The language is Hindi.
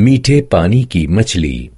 मीठे पानी की मछली।